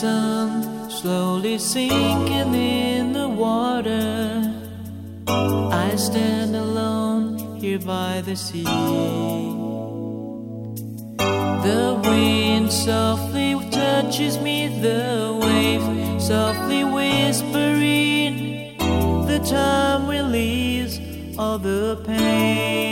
sun slowly sinking in the water. I stand alone here by the sea. The wind softly touches me, the wave softly whispering. The time relieves all the pain.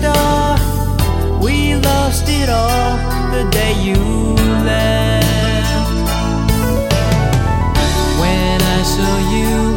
star. We lost it all the day you left. When I saw you.